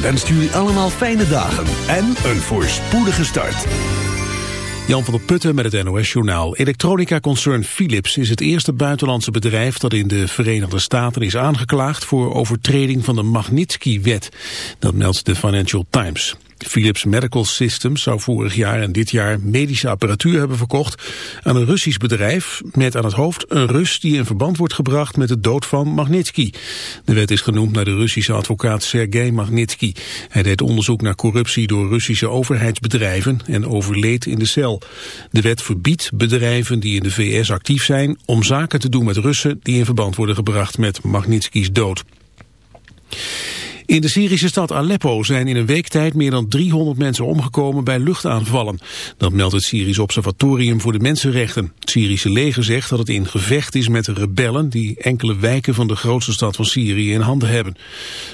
wenst jullie allemaal fijne dagen en een voorspoedige start. Jan van der Putten met het NOS-journaal. Elektronica-concern Philips is het eerste buitenlandse bedrijf dat in de Verenigde Staten is aangeklaagd voor overtreding van de Magnitsky-wet. Dat meldt de Financial Times. Philips Medical Systems zou vorig jaar en dit jaar medische apparatuur hebben verkocht aan een Russisch bedrijf met aan het hoofd een Rus die in verband wordt gebracht met de dood van Magnitsky. De wet is genoemd naar de Russische advocaat Sergei Magnitsky. Hij deed onderzoek naar corruptie door Russische overheidsbedrijven en overleed in de cel. De wet verbiedt bedrijven die in de VS actief zijn om zaken te doen met Russen die in verband worden gebracht met Magnitsky's dood. In de Syrische stad Aleppo zijn in een week tijd meer dan 300 mensen omgekomen bij luchtaanvallen. Dat meldt het Syrisch Observatorium voor de Mensenrechten. Het Syrische leger zegt dat het in gevecht is met rebellen die enkele wijken van de grootste stad van Syrië in handen hebben.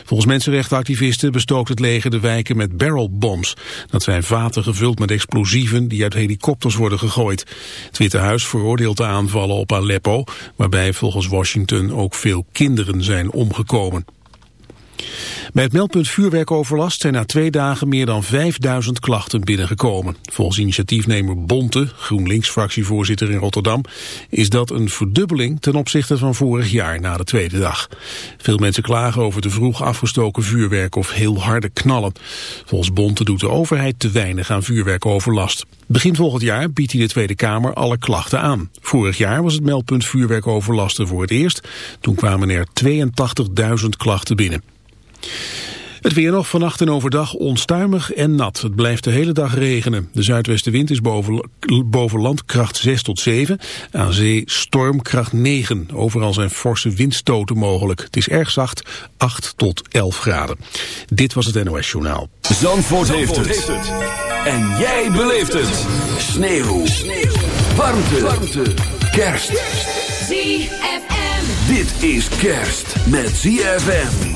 Volgens mensenrechtenactivisten bestookt het leger de wijken met barrelbombs. Dat zijn vaten gevuld met explosieven die uit helikopters worden gegooid. Het Witte Huis veroordeelt de aanvallen op Aleppo, waarbij volgens Washington ook veel kinderen zijn omgekomen. Bij het meldpunt vuurwerkoverlast zijn na twee dagen meer dan 5000 klachten binnengekomen. Volgens initiatiefnemer Bonte, GroenLinks-fractievoorzitter in Rotterdam, is dat een verdubbeling ten opzichte van vorig jaar na de tweede dag. Veel mensen klagen over te vroeg afgestoken vuurwerk of heel harde knallen. Volgens Bonte doet de overheid te weinig aan vuurwerkoverlast. Begin volgend jaar biedt hij de Tweede Kamer alle klachten aan. Vorig jaar was het meldpunt vuurwerkoverlasten voor het eerst. Toen kwamen er 82.000 klachten binnen. Het weer nog vannacht en overdag onstuimig en nat. Het blijft de hele dag regenen. De zuidwestenwind is boven, boven land kracht 6 tot 7. Aan zee stormkracht 9. Overal zijn forse windstoten mogelijk. Het is erg zacht, 8 tot 11 graden. Dit was het NOS Journaal. Zandvoort, heeft, het. En jij beleeft het. Sneeuw. Sneeuw. Warmte. Warmte. Kerst. ZFM. Dit is kerst met ZFM.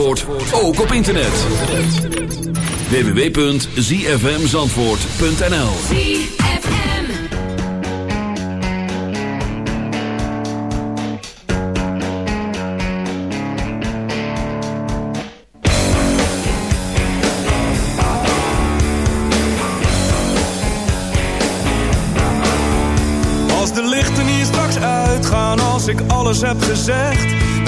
ook op internet. www.zfmzandvoort.nl Als de lichten hier straks uitgaan, als ik alles heb gezegd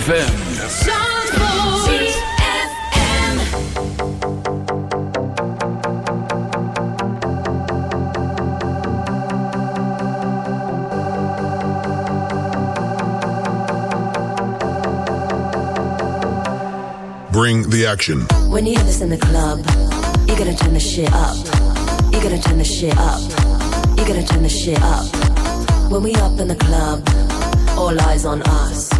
ZFM. Bring the action. When you have this in the club, you're gonna turn the shit up. You're gonna turn the shit up. You're gonna turn the shit up. When we up in the club, all eyes on us.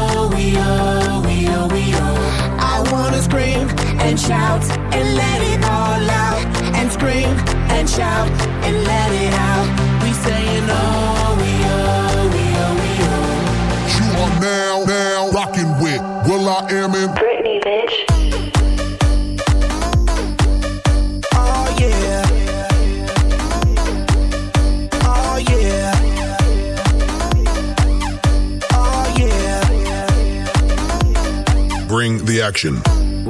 and shout and let it all out. And scream and shout and let it out. We saying oh, we oh, we oh, we oh. You are now, now rocking with will.i.am in Britney, bitch. Oh yeah. Oh yeah. Oh yeah. Bring the action.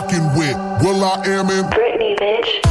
Rocking with will.i.am in Britney, bitch.